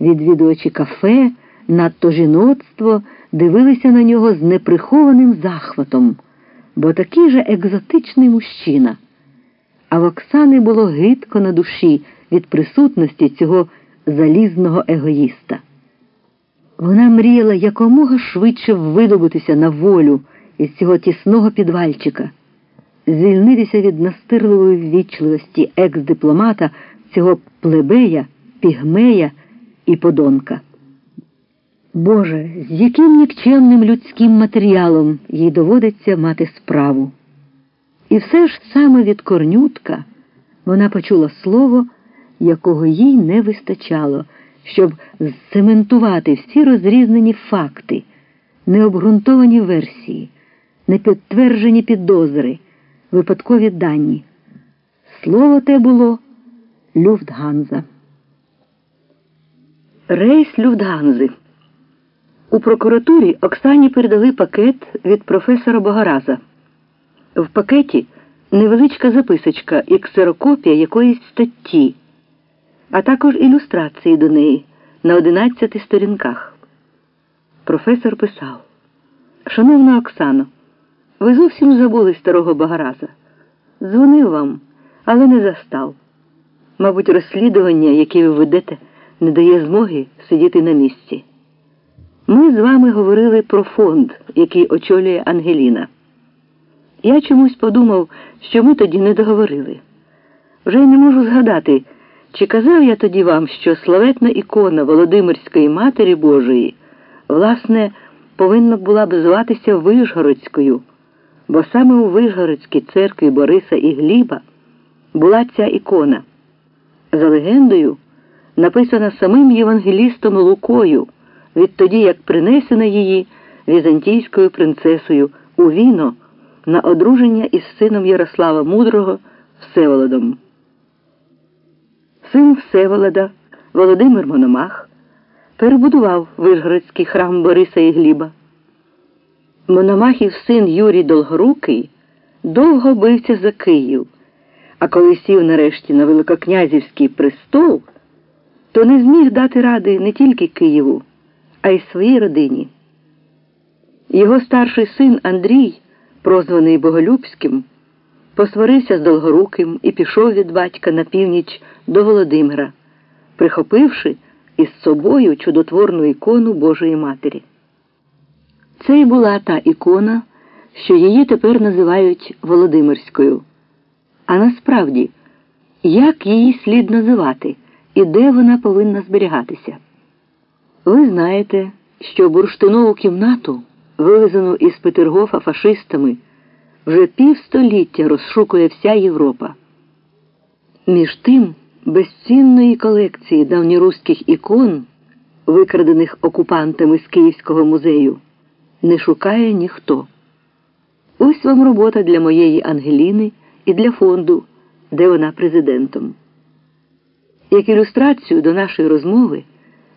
Відвідувачі кафе, надто жіноцтво дивилися на нього з неприхованим захватом, бо такий же екзотичний мужчина. А в Оксани було гидко на душі від присутності цього залізного егоїста. Вона мріяла якомога швидше видобутися на волю із цього тісного підвальчика, звільнитися від настирливої ввічливості екс-дипломата, цього плебея, пігмея і подонка. Боже, з яким нікчемним людським матеріалом їй доводиться мати справу. І все ж саме від корнютка вона почула слово, якого їй не вистачало, щоб зцементувати всі розрізнені факти, необґрунтовані версії, непідтверджені підозри, випадкові дані. Слово те було Люфтганза. Рейс Люфтганзи. У прокуратурі Оксані передали пакет від професора Богораза. В пакеті невеличка записочка і ксерокопія якоїсь статті, а також ілюстрації до неї на 11 сторінках. Професор писав: Шановна Оксано, ви зовсім забули старого Богораза. Дзвонив вам, але не застав. Мабуть, розслідування, яке ви ведете, не дає змоги сидіти на місці. Ми з вами говорили про фонд, який очолює Ангеліна. Я чомусь подумав, що ми тоді не договорили. Вже й не можу згадати, чи казав я тоді вам, що славетна ікона Володимирської Матері Божої, власне, повинна була б зватися Вишгородською, бо саме у Вишгородській церкві Бориса і Гліба була ця ікона. За легендою, написана самим євангелістом Лукою відтоді як принесена її візантійською принцесою у віно на одруження із сином Ярослава Мудрого Всеволодом. Син Всеволода Володимир Мономах перебудував Вишгородський храм Бориса і Гліба. Мономахів син Юрій Долгорукий довго бився за Київ, а коли сів нарешті на Великокнязівський престол, то не зміг дати ради не тільки Києву а й своїй родині. Його старший син Андрій, прозваний Боголюбським, посварився з Долгоруким і пішов від батька на північ до Володимира, прихопивши із собою чудотворну ікону Божої Матері. Це й була та ікона, що її тепер називають Володимирською. А насправді, як її слід називати і де вона повинна зберігатися? Ви знаєте, що бурштинову кімнату, вивезену із Петергофа фашистами, вже півстоліття розшукує вся Європа. Між тим, безцінної колекції давньоруських ікон, викрадених окупантами з Київського музею, не шукає ніхто. Ось вам робота для моєї Ангеліни і для фонду, де вона президентом. Як ілюстрацію до нашої розмови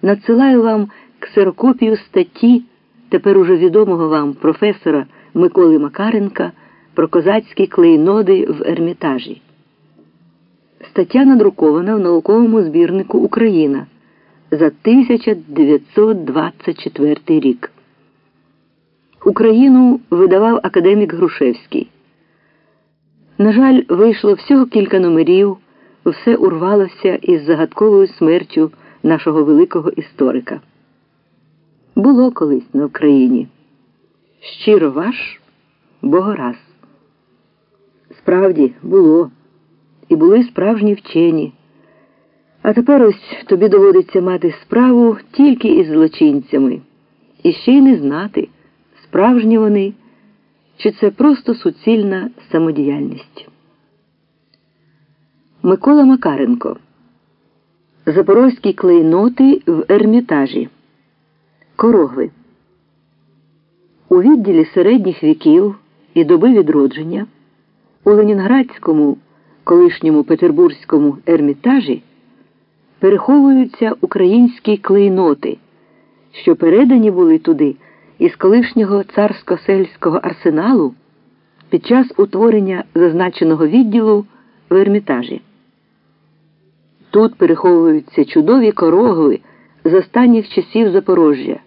надсилаю вам ксерокопію статті тепер уже відомого вам професора Миколи Макаренка про козацькі клейноди в Ермітажі. Стаття надрукована в науковому збірнику Україна за 1924 рік. Україну видавав академік Грушевський. На жаль, вийшло всього кілька номерів, все урвалося із загадковою смертю нашого великого історика. Було колись на Україні. Щиро ваш Богораз. Справді було, і були справжні вчені. А тепер ось тобі доводиться мати справу тільки із злочинцями, і ще й не знати, справжні вони, чи це просто суцільна самодіяльність. Микола Макаренко Запорозькі клейноти в Ермітажі. Корогви. У відділі середніх віків і доби відродження у Ленінградському, колишньому Петербурзькому ермітажі переховуються українські клейноти, що передані були туди із колишнього царсько-сельського арсеналу під час утворення зазначеного відділу в Ермітажі. Тут переховуються чудові корогви з останніх часів Запорожжя.